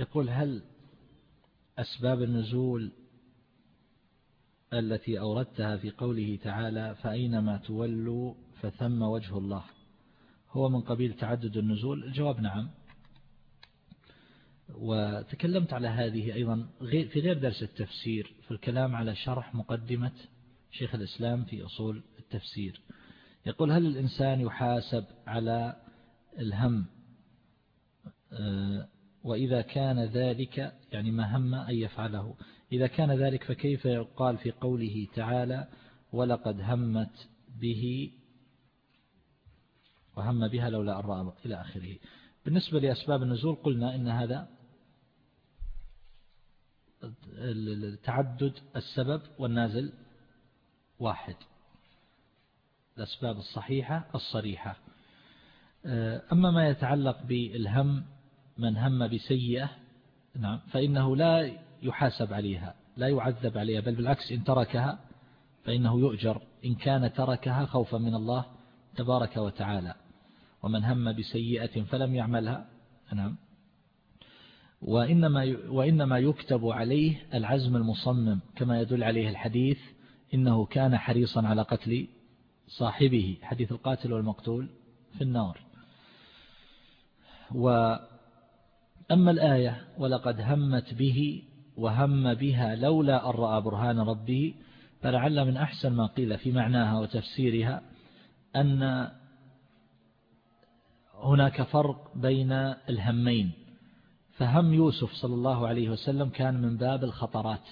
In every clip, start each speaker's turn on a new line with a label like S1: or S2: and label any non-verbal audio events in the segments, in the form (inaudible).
S1: يقول هل أسباب النزول التي أوردتها في قوله تعالى فأينما تولوا فثم وجه الله هو من قبيل تعدد النزول؟ الجواب نعم. وتكلمت على هذه أيضا في غير درس التفسير في الكلام على شرح مقدمة شيخ الإسلام في أصول التفسير. يقول هل الإنسان يحاسب على الهم آه، وإذا كان ذلك يعني ما هم أن يفعله. إذا كان ذلك فكيف يقال في قوله تعالى ولقد همت به وهم بها لولا أن إلى آخره. بالنسبة لأسباب النزول قلنا إن هذا تعدد السبب والنازل واحد. الأسباب الصحيحة الصريحة. أما ما يتعلق بالهم من هم بسيئة نعم فإنه لا يحاسب عليها لا يعذب عليها بل بالعكس إن تركها فإنه يؤجر إن كان تركها خوفا من الله تبارك وتعالى. ومن هم بسيئة فلم يعملها نعم. وإنما وإنما يكتب عليه العزم المصمم كما يدل عليه الحديث إنه كان حريصا على قتل صاحبه حديث القاتل والمقتول في النار. وأما الآية ولقد همت به وهم بها لولا أن رأى برهان ربه فلعل من أحسن ما قيل في معناها وتفسيرها أن هناك فرق بين الهمين فهم يوسف صلى الله عليه وسلم كان من باب الخطرات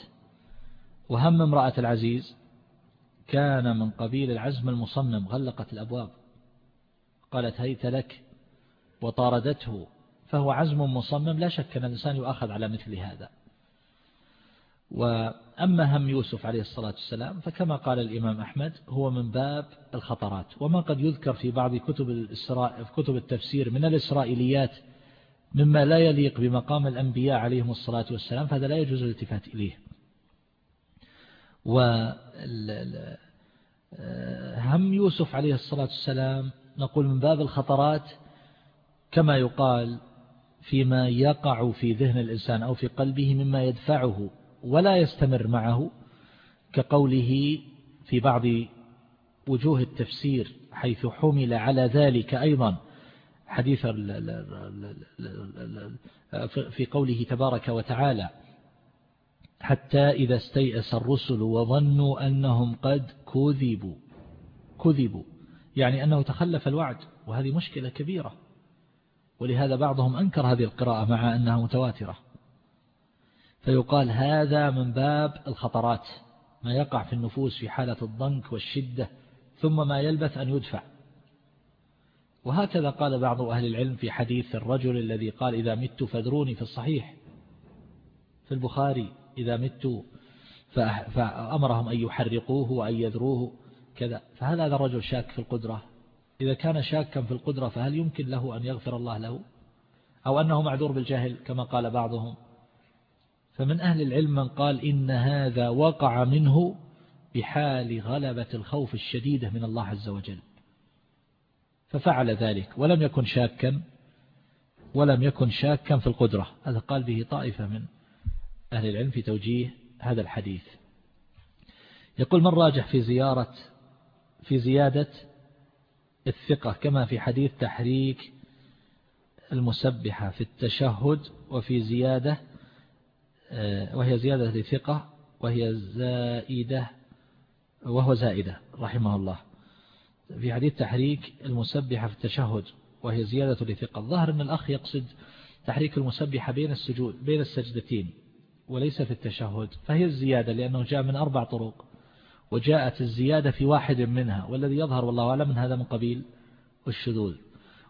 S1: وهم امرأة العزيز كان من قبيل العزم المصمم غلقت الأبواب قالت هيت لك وطاردته فهو عزم مصمم لا شك أن الإنسان يؤخذ على مثل هذا. وأما هم يوسف عليه الصلاة والسلام فكما قال الإمام أحمد هو من باب الخطرات. وما قد يذكر في بعض كتب, الإسراء في كتب التفسير من الإسرائيليات مما لا يليق بمقام الأنبياء عليهم الصلاة والسلام فهذا لا يجوز الالتفات إليه. وهم يوسف عليه الصلاة والسلام نقول من باب الخطرات كما يقال فيما يقع في ذهن الإنسان أو في قلبه مما يدفعه ولا يستمر معه كقوله في بعض وجوه التفسير حيث حمل على ذلك أيضا حديث في قوله تبارك وتعالى حتى إذا استيأس الرسل وظنوا أنهم قد كذبوا. كذبوا يعني أنه تخلف الوعد وهذه مشكلة كبيرة. ولهذا بعضهم أنكر هذه القراءة مع أنها متواترة. فيقال هذا من باب الخطرات ما يقع في النفوس في حالة الضنك والشدة ثم ما يلبث أن يدفع. وهكذا قال بعض أهل العلم في حديث الرجل الذي قال إذا مت فذروني في الصحيح. في البخاري إذا مت فأمرهم أن يحرقوه وأن يذروه كذا. فهل هذا الرجل شاك في القدرة؟ إذا كان شاكا في القدرة فهل يمكن له أن يغفر الله له؟ أو أنه معذور بالجهل كما قال بعضهم؟ فمن أهل العلم من قال إن هذا وقع منه بحال غلبة الخوف الشديدة من الله عز وجل. ففعل ذلك ولم يكن شاكا ولم يكن شاكا في القدرة. هذا قال به طائفة من أهل العلم في توجيه هذا الحديث. يقول من راجح في زيارة في زيادة الثقة كما في حديث تحريك المسبحة في التشهد وفي زيادة آه، وهي زيادة لثقة وهي زائدة وهو زائدة رحمه الله. في حديث تحريك المسبحة في التشهد وهي زيادة لثقة. الظاهر أن الأخ يقصد تحريك المسبحة بين السجود بين السجدتين وليس في التشهد فهي الزيادة لأنه جاء من أربع طرق. وجاءت الزيادة في واحد منها والذي يظهر والله أعلم هذا من قبيل الشذوذ.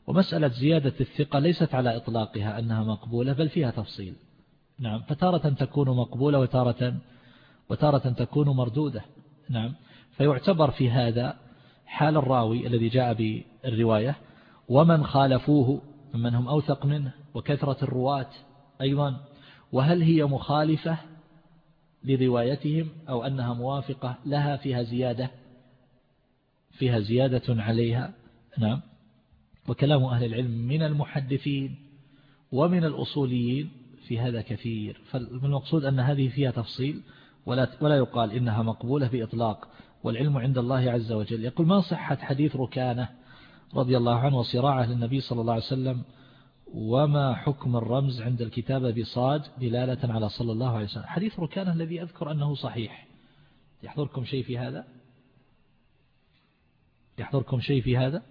S1: ومسألة زيادة الثقة ليست على إطلاقها أنها مقبولة بل فيها تفصيل. نعم فتارة تكون مقبولة وتارة وتارة تكون مردودة. نعم فيعتبر في هذا حال الراوي الذي جاء بالرواية ومن خالفوه ممن هم أوثق منه وكثرة الرواة أيضا وهل هي مخالفة لروايتهم أو أنها موافقة لها فيها زيادة فيها زيادة عليها. نعم. وكلام أهل العلم من المحدثين ومن الأصوليين في هذا كثير. فالمقصود أن هذه فيها تفصيل ولا ولا يقال إنها مقبولة بإطلاق. والعلم عند الله عز وجل. يقول ما صحة حديث ركانة رضي الله عنه وصراعه للنبي صلى الله عليه وسلم وما حكم الرمز عند الكتابة بصاد دلالة على صلى الله عليه وسلم؟ حديث ركانة الذي أذكر أنه صحيح. يحضركم شيء في هذا؟ يحضركم شيء في هذا؟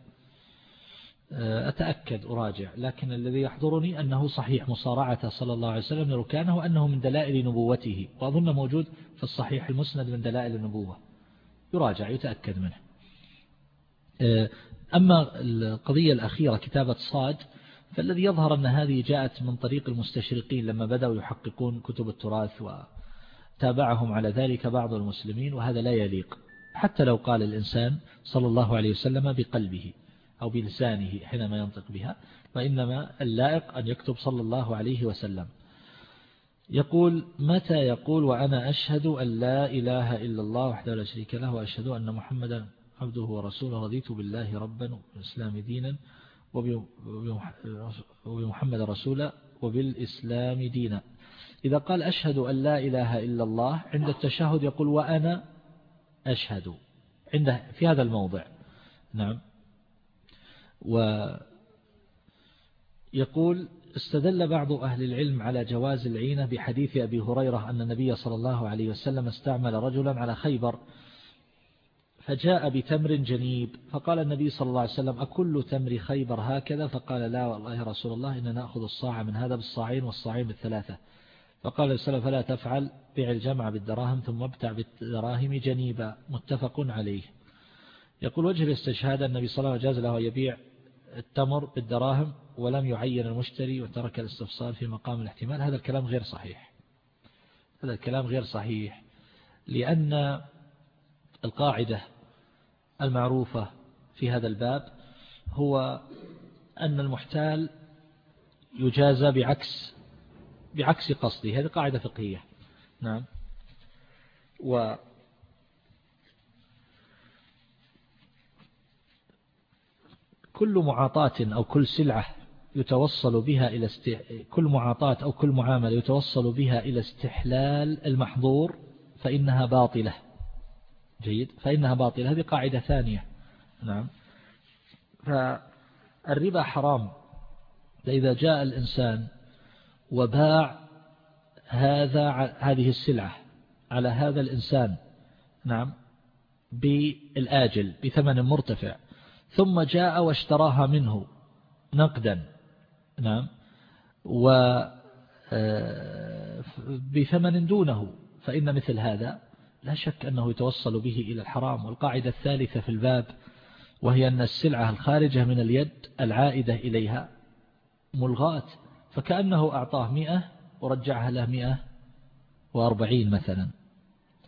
S1: آه، أتأكد أراجع. لكن الذي يحضرني أنه صحيح مصارعة صلى الله عليه وسلم لركانه وأنه من دلائل نبوته. وأظن موجود في الصحيح المسند من دلائل النبوة. يراجع يتأكد منه. آه، أما القضية الأخيرة كتابة صاد فالذي يظهر أن هذه جاءت من طريق المستشرقين لما بدأوا يحققون كتب التراث وتابعهم على ذلك بعض المسلمين وهذا لا يليق. حتى لو قال الإنسان صلى الله عليه وسلم بقلبه أو بلسانه حينما ينطق بها وإنما اللائق أن يكتب صلى الله عليه وسلم. يقول متى يقول وأنا أشهد أن لا إله إلا الله وحده لا شريك له وأشهد أن محمدا عبده ورسوله رضيت بالله ربا والإسلام دينا وبمحمد رسولا وبالإسلام دينا. إذا قال أشهد أن لا إله إلا الله عند التشهد يقول وأنا أشهد. عند في هذا الموضع. نعم. ويقول استدل بعض أهل العلم على جواز العينة بحديث أبي هريرة أن النبي صلى الله عليه وسلم استعمل رجلا على خيبر فجاء بتمر جنيب. فقال النبي صلى الله عليه وسلم أكل تمر خيبر هكذا؟ فقال لا والله يا رسول الله إننا نأخذ الصاع من هذا بالصاعين والصاعين بالثلاثة. فقال السلام فلا تفعل بيع الجمع بالدراهم ثم ابتع بالدراهم جنيبا. متفق عليه. يقول وجه الاستشهاد النبي صلى الله عليه وسلم جاز له يبيع التمر بالدراهم ولم يعين المشتري وترك الاستفصال في مقام الاحتمال. هذا الكلام غير صحيح. هذا الكلام غير صحيح. لأن القاعدة المعروفة في هذا الباب هو أن المحتال يجازى بعكس بعكس قصده. هذه قاعدة فقهية. نعم. و كل معاطاة أو كل سلعة يتوصل بها إلى است... كل معاطاة أو كل معاملة يتوصل بها إلى استحلال المحظور فإنها باطلة. جيد فإنها باطلة. هذه قاعدة ثانية. نعم. فالربا حرام. فإذا جاء الإنسان وباع هذا هذه السلعة على هذا الإنسان نعم بالآجل بثمن مرتفع ثم جاء واشتراها منه نقدا نعم و آه، بثمن دونه فإن مثل هذا لا شك أنه يتوصل به إلى الحرام والقاعدة الثالثة في الباب وهي أن السلعة الخارجة من اليد العائدة إليها ملغاة فكأنه أعطاه مئة ورجعها له مئة وأربعين مثلا.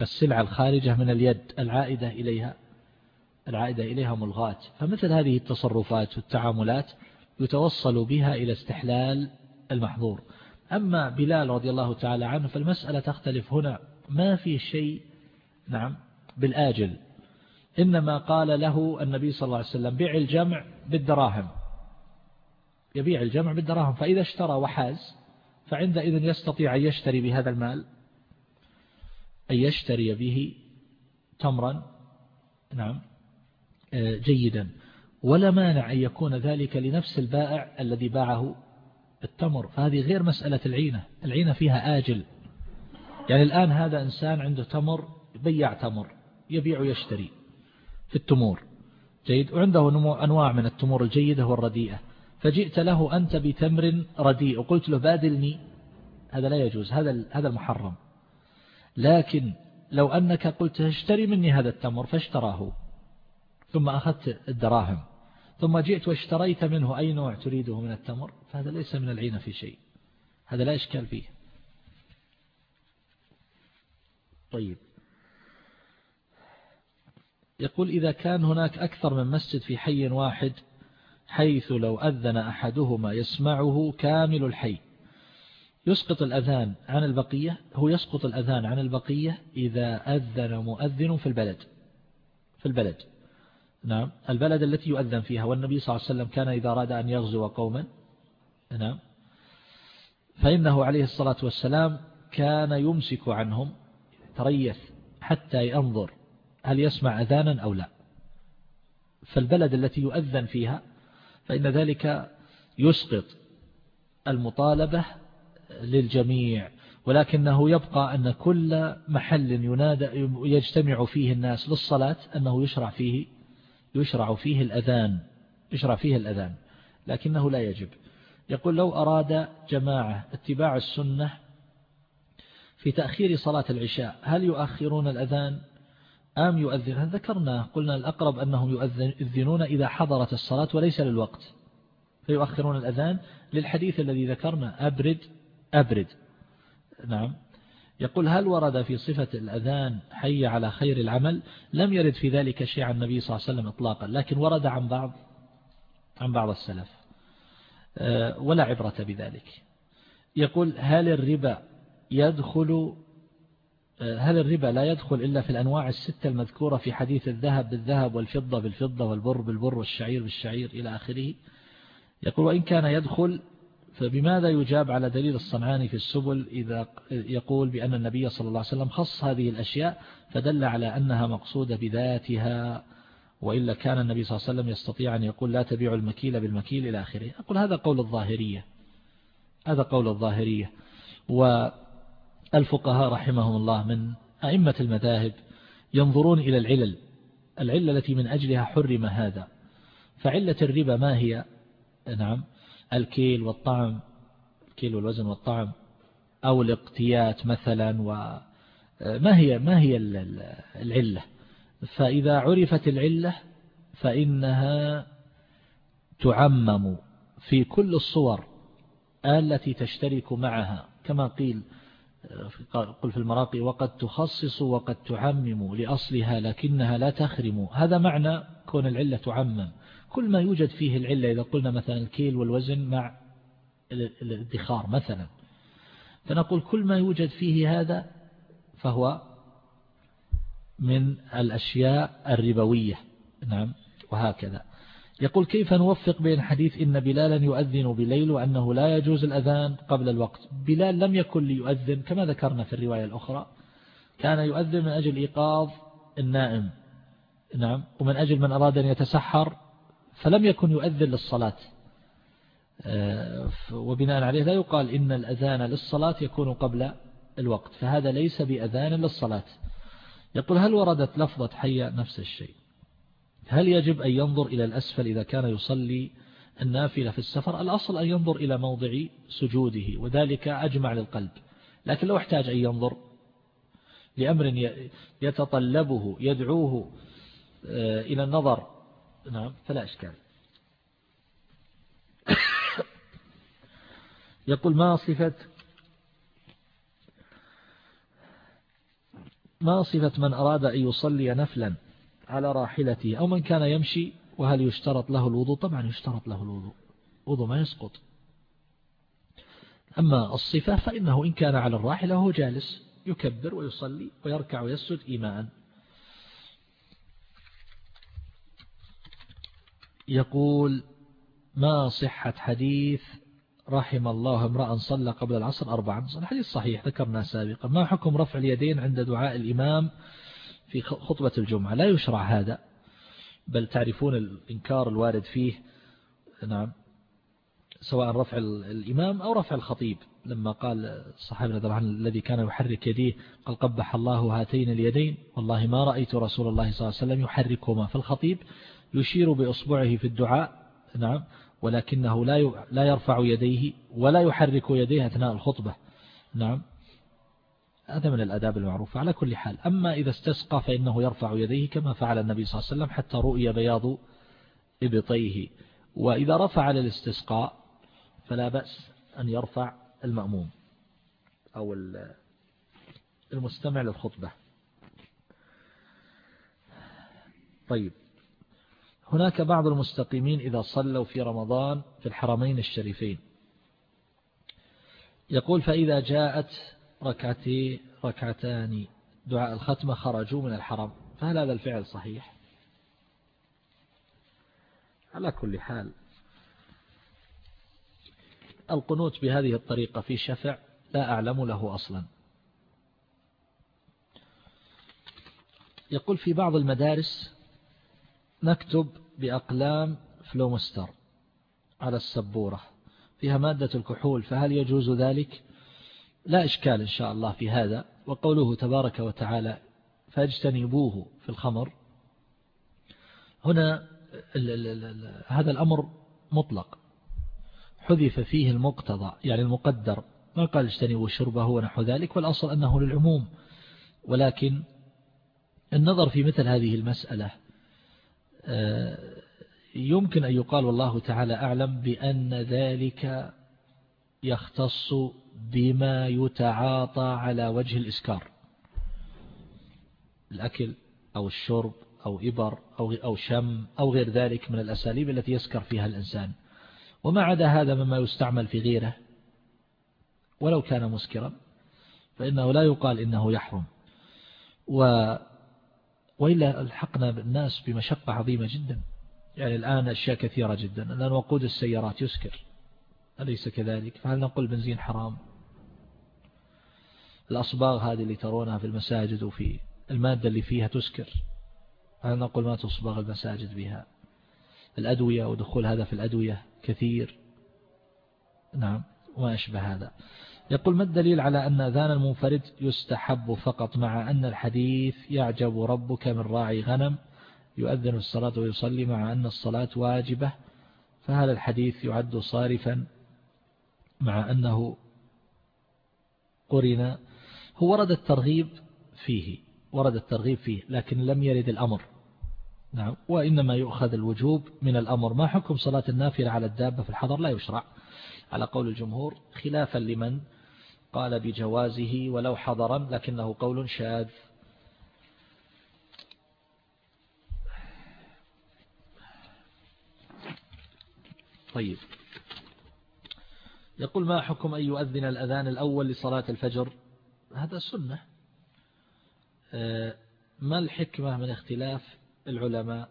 S1: السلعة الخارجة من اليد العائدة إليها العائدة إليها ملغاة. فمثل هذه التصرفات والتعاملات يتوصل بها إلى استحلال المحظور. أما بلال رضي الله تعالى عنه فالمسألة تختلف هنا. ما في شيء نعم بالآجل. إنما قال له النبي صلى الله عليه وسلم بيع الجمع بالدراهم. يبيع الجمع بالدراهم فإذا اشترى وحاز فعندئذ يستطيع أن يشتري بهذا المال. أن يشتري به تمرا نعم آه، جيدا. ولا مانع أن يكون ذلك لنفس البائع الذي باعه التمر. فهذه غير مسألة العينة. العينة فيها آجل. يعني الآن هذا إنسان عنده تمر بيع تمر يبيع ويشتري في التمور. جيد. وعنده أنواع من التمور الجيدة والرديئة. فجئت له أنت بتمر رديء. وقلت له بادلني. هذا لا يجوز. هذا هذا المحرم. لكن لو أنك قلت اشتري مني هذا التمر فاشتراه. ثم أخذت الدراهم. ثم جئت واشتريت منه. أي نوع تريده من التمر؟ فهذا ليس من العين في شيء. هذا لا إشكال فيه. طيب. يقول إذا كان هناك أكثر من مسجد في حي واحد حيث لو أذن أحدهما يسمعه كامل الحي. يسقط الأذان عن البقية هو يسقط الأذان عن البقية إذا أذن مؤذن في البلد. في البلد. نعم. البلد التي يؤذن فيها والنبي صلى الله عليه وسلم كان إذا أراد أن يغزو قوما. نعم. فإنه عليه الصلاة والسلام كان يمسك عنهم تريث حتى ينظر. هل يسمع أذانا أو لا. فالبلد التي يؤذن فيها فإن ذلك يسقط المطالبة للجميع ولكنه يبقى أن كل محل ينادى يجتمع فيه الناس للصلاة أنه يشرع فيه يشرع فيه الأذان يشرع فيه الأذان لكنه لا يجب. يقول لو أراد جماعة اتباع السنة في تأخير صلاة العشاء هل يؤخرون الأذان؟ أم يؤذن؟ ذكرنا قلنا الأقرب أنهم يؤذنون إذا حضرت الصلاة وليس للوقت. فيؤخرون الأذان للحديث الذي ذكرنا. أبرد أبرد. نعم. يقول هل ورد في صفة الأذان حي على خير العمل؟ لم يرد في ذلك شيء عن النبي صلى الله عليه وسلم إطلاقا لكن ورد عن بعض عن بعض السلف. آه، ولا عبرة بذلك. يقول هل الربا يدخل هل الربا لا يدخل إلا في الأنواع الستة المذكورة في حديث الذهب بالذهب والفضة بالفضة والبر بالبر والشعير بالشعير إلى آخره؟ يقول وإن كان يدخل فبماذا يجاب على دليل الصنعاني في السبل إذا يقول بأن النبي صلى الله عليه وسلم خص هذه الأشياء فدل على أنها مقصودة بذاتها وإلا كان النبي صلى الله عليه وسلم يستطيع أن يقول لا تبيع المكيل بالمكيل إلى آخره. أقول هذا قول الظاهرية. هذا قول الظاهرية. والفقهاء رحمهم الله من أئمة المذاهب ينظرون إلى العلل العلة التي من أجلها حرم هذا فعلة الربا ما هي؟ نعم الكيل والطعم الكيل والوزن والطعم أو الاقتيات مثلا وما هي ما هي العلة؟ فإذا عرفت العلة فإنها تعمم في كل الصور التي تشترك معها كما قيل قل في المراقي وقد تخصص وقد تعمم لأصلها لكنها لا تخرم. هذا معنى كون العلة تعمم. كل ما يوجد فيه العلة إذا قلنا مثلا الكيل والوزن مع الادخار مثلا. فنقول كل ما يوجد فيه هذا فهو من الأشياء الربوية. نعم وهكذا. يقول كيف نوفق بين حديث إن بلالا يؤذن بليل وأنه لا يجوز الأذان قبل الوقت؟ بلال لم يكن ليؤذن كما ذكرنا في الرواية الأخرى. كان يؤذن من أجل إيقاظ النائم. نعم. ومن أجل من أراد أن يتسحر فلم يكن يؤذن للصلاة. آه، وبناء عليه لا يقال إن الأذان للصلاة يكون قبل الوقت فهذا ليس بأذان للصلاة. يقول هل وردت لفظة حية نفس الشيء؟ هل يجب أن ينظر إلى الأسفل إذا كان يصلي النافلة في السفر؟ الأصل أن ينظر إلى موضع سجوده وذلك أجمع للقلب. لكن لو احتاج أن ينظر لأمر يتطلبه يدعوه آه، إلى النظر نعم فلا إشكال. (coughs) يقول ما صفة ما صفة من أراد أن يصلي نفلا؟ على راحلته أو من كان يمشي وهل يشترط له الوضوء؟ طبعا يشترط له الوضوء وضوء ما يسقط. أما الصفة فإنه إن كان على الراحلة هو جالس يكبر ويصلي ويركع ويسجد إيماء. يقول ما صحة حديث رحم الله امرأ صلى قبل العصر أربعا؟ الحديث صحيح ذكرنا سابقا. ما حكم رفع اليدين عند دعاء الإمام في خطبة الجمعة. لا يشرع هذا بل تعرفون الإنكار الوارد فيه نعم سواء رفع الإمام أو رفع الخطيب. لما قال الصحابي رضي الله عنه الذي كان يحرك يديه قال قبح الله هاتين اليدين والله ما رأيت رسول الله صلى الله عليه وسلم يحركهما. فالخطيب يشير بأصبعه في الدعاء نعم ولكنه لا لا يرفع يديه ولا يحرك يديه أثناء الخطبة نعم. هذا من الأداب المعروفة. على كل حال أما إذا استسقى فإنه يرفع يديه كما فعل النبي صلى الله عليه وسلم حتى رؤي بياض إبطيه. وإذا رفع للاستسقاء فلا بأس أن يرفع المأموم أو المستمع للخطبة. طيب هناك بعض المستقيمين إذا صلوا في رمضان في الحرمين الشريفين. يقول فإذا جاءت ركعتي ركعتان. دعاء الختمة خرجوا من الحرم. فهل هذا الفعل صحيح؟ على كل حال القنوت بهذه الطريقة في شفع لا أعلم له أصلا. يقول في بعض المدارس نكتب بأقلام فلومستر على السبورة فيها مادة الكحول فهل يجوز ذلك؟ لا إشكال إن شاء الله في هذا وقوله تبارك وتعالى فاجتنبوه في الخمر هنا هذا الأمر مطلق. حذف فيه المقتضى يعني المقدر. ما قال اجتنبوا شربه ونحو ذلك والأصل أنه للعموم. ولكن النظر في مثل هذه المسألة آه، يمكن أن يقال والله تعالى أعلم بأن ذلك يختص بما يتعاطى على وجه الإسكار. الأكل أو الشرب أو إبر أو أو شم أو غير ذلك من الأساليب التي يسكر فيها الإنسان. وما عدا هذا مما يستعمل في غيره ولو كان مسكرا فإنه لا يقال إنه يحرم. و وإلا ألحقنا بالناس بمشقة عظيمة جدا. يعني الآن أشياء كثيرة جدا. الآن وقود السيارات يسكر. أليس كذلك؟ فهل نقول بنزين حرام؟ الأصباغ هذه اللي ترونها في المساجد وفي المادة اللي فيها تسكر هل نقول ما تصبغ المساجد بها. الأدوية ودخول هذا في الأدوية كثير. نعم وما أشبه هذا. يقول ما الدليل على أن أذان المنفرد يستحب فقط مع أن الحديث يعجب ربك من راعي غنم يؤذن الصلاة ويصلي مع أن الصلاة واجبة فهل الحديث يعد صارفا مع أنه قرن هو ورد الترغيب فيه ورد الترغيب فيه لكن لم يرد الأمر. نعم وإنما يؤخذ الوجوب من الأمر. ما حكم صلاة النافلة على الدابة في الحضر؟ لا يشرع. على قول الجمهور خلافا لمن قال بجوازه ولو حضرا لكنه قول شاذ. طيب. يقول ما حكم أن يؤذن الأذان الأول لصلاة الفجر؟ هذا سنة. آه، ما الحكمة من اختلاف العلماء؟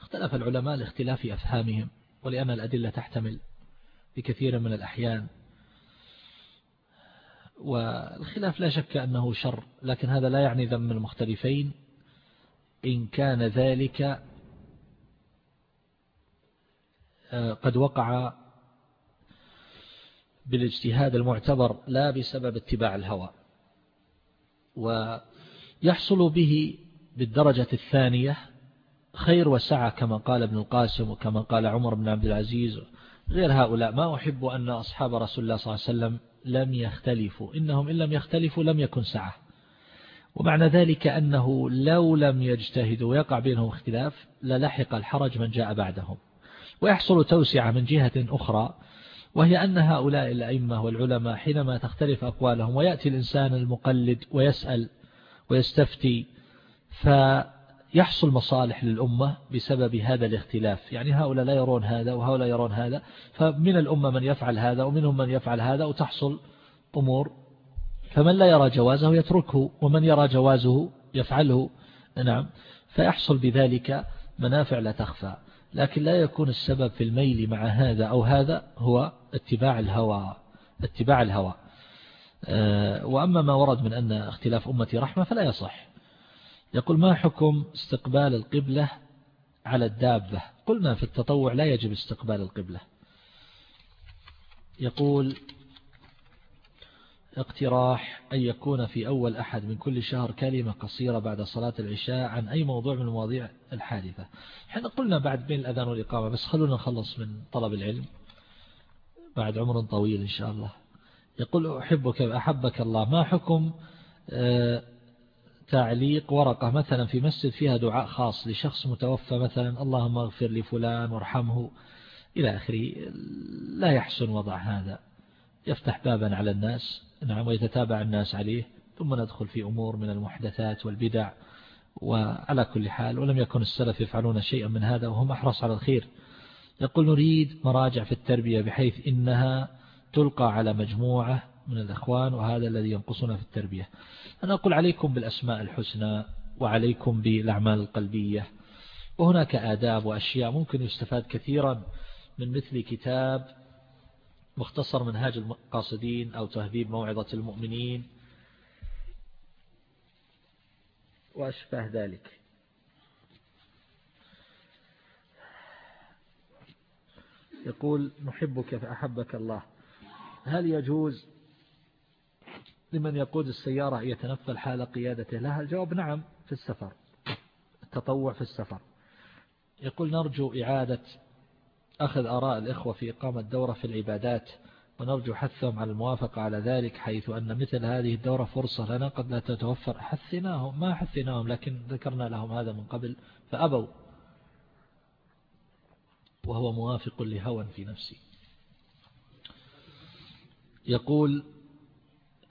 S1: اختلف العلماء لاختلاف أفهامهم ولأن الأدلة تحتمل في كثير من الأحيان. والخلاف لا شك أنه شر لكن هذا لا يعني ذم المختلفين. إن كان ذلك آه، قد وقع بالاجتهاد المعتبر لا بسبب اتباع الهوى ويحصل به بالدرجة الثانية خير وسعة كما قال ابن القاسم وكما قال عمر بن عبد العزيز غير هؤلاء. ما أحب أن أصحاب رسول الله صلى الله عليه وسلم لم يختلفوا إنهم إن لم يختلفوا لم يكن سعة. ومعنى ذلك أنه لو لم يجتهدوا ويقع بينهم اختلاف للحق الحرج من جاء بعدهم. ويحصل توسعة من جهة أخرى وهي أن هؤلاء الأئمة والعلماء حينما تختلف أقوالهم ويأتي الإنسان المقلد ويسأل ويستفتي فيحصل مصالح للأمة بسبب هذا الاختلاف. يعني هؤلاء لا يرون هذا وهؤلاء يرون هذا فمن الأمة من يفعل هذا ومنهم من يفعل هذا وتحصل أمور. فمن لا يرى جوازه يتركه ومن يرى جوازه يفعله نعم. فيحصل بذلك منافع لا تخفى. لكن لا يكون السبب في الميل مع هذا أو هذا هو اتباع الهوى اتباع الهوى. آه، وأما ما ورد من أن اختلاف أمتي رحمة فلا يصح. يقول ما حكم استقبال القبلة على الدابة؟ قلنا في التطوع لا يجب استقبال القبلة. يقول اقتراح أن يكون في أول أحد من كل شهر كلمة قصيرة بعد صلاة العشاء عن أي موضوع من المواضيع الحادثة. حين قلنا بعد بين الأذان والإقامة بس خلونا نخلص من طلب العلم بعد عمر طويل إن شاء الله. يقول أحبك أحبك الله ما حكم آه، تعليق ورقة مثلا في مسجد فيها دعاء خاص لشخص متوفى مثلا اللهم اغفر لفلان وارحمه إلى آخره؟ لا يحسن وضع هذا. يفتح بابا على الناس. نعم ويتتابع الناس عليه ثم ندخل في أمور من المحدثات والبدع وعلى كل حال ولم يكن السلف يفعلون شيئا من هذا وهم أحرص على الخير. يقول نريد مراجع في التربية بحيث إنها تلقى على مجموعة من الأخوان وهذا الذي ينقصنا في التربية. أنا أقول عليكم بالأسماء الحسنى وعليكم بالأعمال القلبية. وهناك آداب وأشياء ممكن يستفاد كثيرا من مثل كتاب مختصر منهاج المقاصدين أو تهذيب موعظة المؤمنين. وأشبه ذلك. يقول نحبك فأحبك الله. هل يجوز لمن يقود السيارة يتنفل حال قيادته؟ لها الجواب نعم في السفر التطوع في السفر. يقول نرجو إعادة أخذ آراء الإخوة في إقامة دورة في العبادات ونرجو حثهم على الموافقة على ذلك حيث أن مثل هذه الدورة فرصة لنا قد لا تتوفر حثناهم ما حثناهم لكن ذكرنا لهم هذا من قبل فأبوا وهو موافق لهوى في نفسي يقول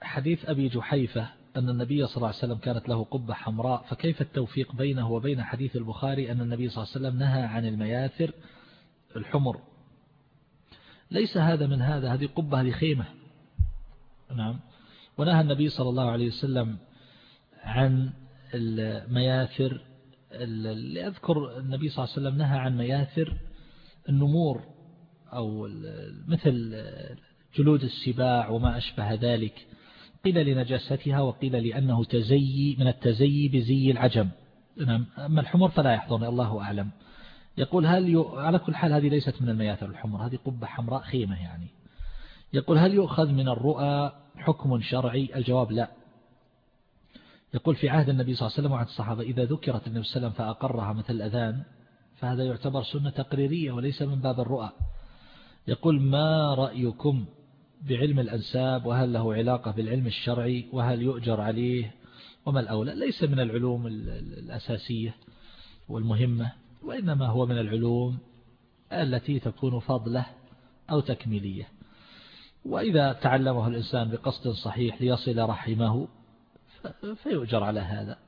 S1: حديث أبي جحيفة أن النبي صلى الله عليه وسلم كانت له قبة حمراء فكيف التوفيق بينه وبين حديث البخاري أن النبي صلى الله عليه وسلم نهى عن المياثر الحمر. ليس هذا من هذا هذه قبة هذه خيمة. نعم. ونهى النبي صلى الله عليه وسلم عن المياثر اللي أذكر النبي صلى الله عليه وسلم نهى عن مياثر النمور أو مثل جلود السباع وما أشبه ذلك. قيل لنجاستها وقيل لأنه تزيي من التزيي بزي العجم. نعم. أما الحمر فلا يحضرني الله أعلم. يقول هل ي... على كل حال هذه ليست من المياثر الحمر هذه قبة حمراء خيمة يعني. يقول هل يؤخذ من الرؤى حكم شرعي؟ الجواب لا. يقول في عهد النبي صلى الله عليه وسلم وعن الصحابة إذا ذكرت النبي صلى الله عليه وسلم فأقرها مثل الأذان فهذا يعتبر سنة تقريرية وليس من باب الرؤى. يقول ما رأيكم بعلم الأنساب؟ وهل له علاقة بالعلم الشرعي؟ وهل يؤجر عليه؟ وما الأولى؟ ليس من العلوم الأساسية والمهمة. وإنما هو من العلوم التي تكون فضلة أو تكميلية. وإذا تعلمه الإنسان بقصد صحيح ليصل رحمه فيؤجر على هذا.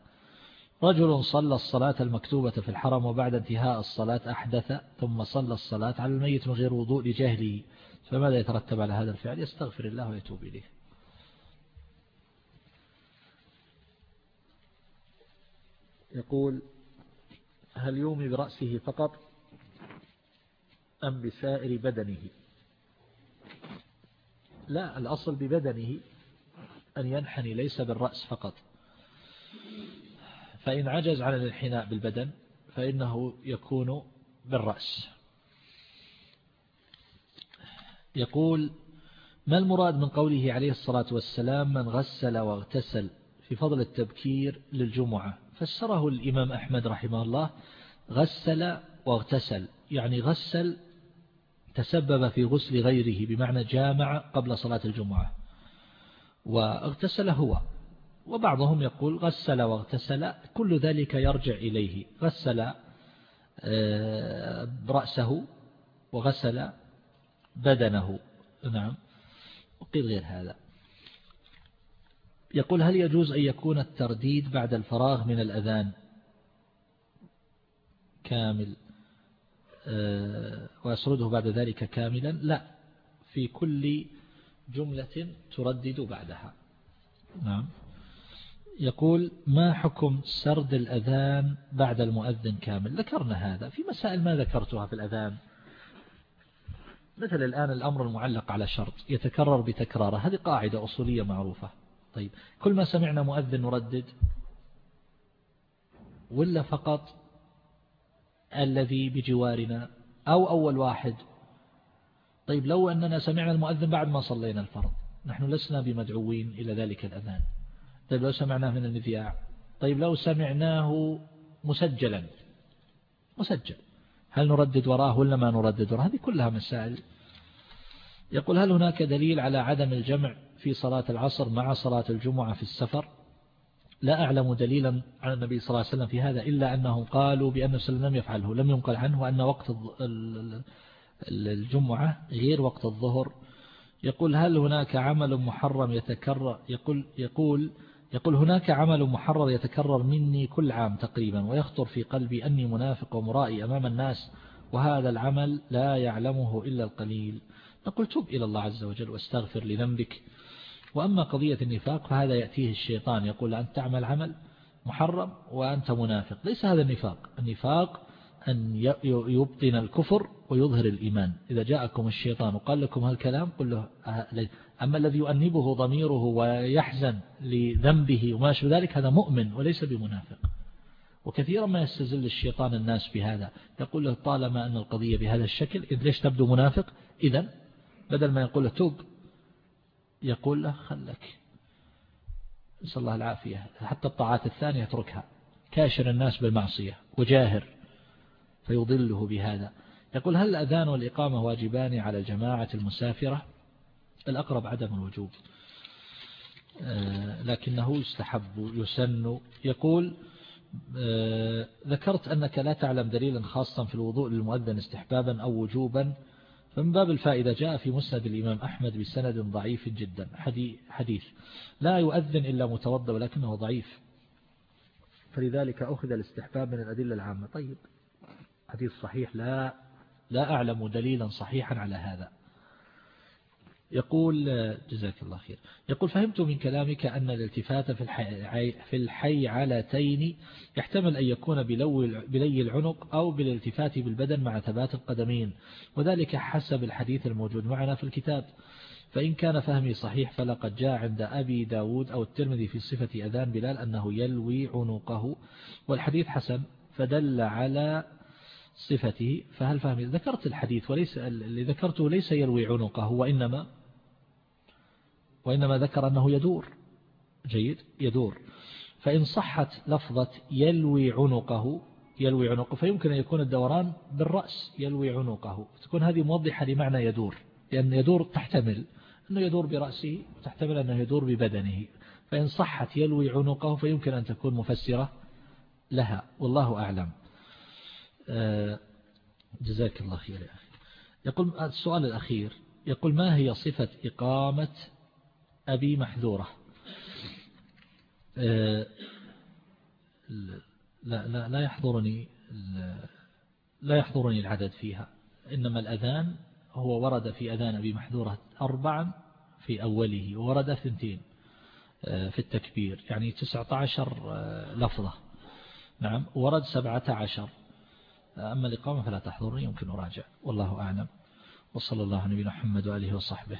S1: رجل صلى الصلاة المكتوبة في الحرم وبعد انتهاء الصلاة أحدث ثم صلى الصلاة على الميت من غير وضوء لجهله فماذا يترتب على هذا الفعل؟ يستغفر الله ويتوب إليه. يقول هل يومي برأسه فقط أم بسائر بدنه؟ لا الأصل ببدنه أن ينحني ليس بالرأس فقط. فإن عجز عن الانحناء بالبدن فإنه يكون بالرأس. يقول ما المراد من قوله عليه الصلاة والسلام من غسل واغتسل في فضل التبكير للجمعة. فسره الإمام أحمد رحمه الله غسل واغتسل يعني غسل تسبب في غسل غيره بمعنى جامع قبل صلاة الجمعة واغتسل هو وبعضهم يقول غسل واغتسل كل ذلك يرجع إليه غسل آه، رأسه وغسل بدنه نعم وقيل غير هذا. يقول هل يجوز أن يكون الترديد بعد الفراغ من الأذان؟ كامل. آه، ويسرده بعد ذلك كاملا؟ لا. في كل جملة تردد بعدها. نعم. يقول ما حكم سرد الأذان بعد المؤذن كامل؟ ذكرنا هذا. في مسائل ما ذكرتها في الأذان. مثل الآن الأمر المعلق على شرط يتكرر بتكراره. هذه قاعدة أصولية معروفة. طيب كل ما سمعنا مؤذن نردد؟ ولا فقط الذي بجوارنا أو أول واحد؟ طيب لو أننا سمعنا المؤذن بعد ما صلينا الفرض نحن لسنا بمدعوين إلى ذلك الأذان طيب لو سمعناه من المذياع؟ طيب لو سمعناه مسجلا مسجل. هل نردد وراه ولا ما نردد وراه؟ هذه كلها مسائل. يقول هل هناك دليل على عدم الجمع في صلاة العصر مع صلاة الجمعة في السفر. لا أعلم دليلا عن النبي صلى الله عليه وسلم في هذا إلا أنهم قالوا بأن وسلم لم يفعله لم ينقل عنه أن وقت الجمعة غير وقت الظهر. يقول هل هناك عمل محرم يتكرر؟ يقول يقول يقول هناك عمل محرر يتكرر مني كل عام تقريبا ويخطر في قلبي أني منافق ومرائي أمام الناس وهذا العمل لا يعلمه إلا القليل. نقول تب إلى الله عز وجل واستغفر لذنبك. وأما قضية النفاق فهذا يأتيه الشيطان يقول أنت تعمل عمل محرم وأنت منافق. ليس هذا النفاق. النفاق أن يبطن الكفر ويظهر الإيمان. إذا جاءكم الشيطان وقال لكم هالكلام قل له أما الذي يؤنبه ضميره ويحزن لذنبه وما شابه ذلك هذا مؤمن وليس بمنافق. وكثيرا ما يستزل الشيطان الناس بهذا. يقول له طالما أن القضية بهذا الشكل إذ ليش تبدو منافق؟ إذا بدل ما يقول له توب يقول له خلك. نسأل الله العافية. حتى الطاعات الثانية اتركها. كاشر الناس بالمعصية. وجاهر. فيضله بهذا. يقول هل الأذان والإقامة واجبان على الجماعة المسافرة؟ الأقرب عدم الوجوب. آه، لكنه يستحب يسن. يقول آه، ذكرت أنك لا تعلم دليلا خاصا في الوضوء للمؤذن استحبابا أو وجوبا فمن باب الفائدة جاء في مسند الإمام أحمد بسند ضعيف جدا. حديث. لا يؤذن إلا متوضى ولكنه ضعيف. فلذلك أخذ الاستحباب من الأدلة العامة. طيب. حديث صحيح. لا. لا أعلم دليلا صحيحا على هذا. يقول جزاك الله خير. يقول فهمت من كلامك أن الالتفات في الحي في الحيعلتين يحتمل أن يكون بلي العنق أو بالالتفات بالبدن مع ثبات القدمين وذلك حسب الحديث الموجود معنا في الكتاب. فإن كان فهمي صحيح فلقد جاء عند أبي داود أو الترمذي في صفة أذان بلال أنه يلوي عنقه والحديث حسن فدل على صفته. فهل فهمي ذكرت الحديث وليس اللي ذكرته ليس يلوي عنقه وإنما وإنما ذكر أنه يدور. جيد يدور. فإن صحت لفظة يلوي عنقه يلوي عنقه فيمكن أن يكون الدوران بالرأس يلوي عنقه. تكون هذه موضحة لمعنى يدور. لأن يدور تحتمل أنه يدور برأسه وتحتمل أنه يدور ببدنه. فإن صحت يلوي عنقه فيمكن أن تكون مفسرة لها. والله أعلم. آه، جزاك الله خير يا أخي. يقول السؤال الأخير يقول ما هي صفة إقامة أبي محذورة. آه، لا, لا, لا يحضرني لا يحضرني العدد فيها. إنما الأذان هو ورد في أذان أبي محذورة أربعا في أوله وورد ثنتين آه، في التكبير يعني تسعة عشر آه، لفظة. نعم ورد سبعة عشر أما الإقامة فلا تحضرني يمكن أراجع. والله أعلم. وصلى الله على نبينا محمد وآله وصحبه.